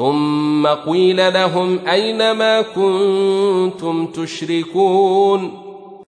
ثم قيل لهم أين ما كنتم تشركون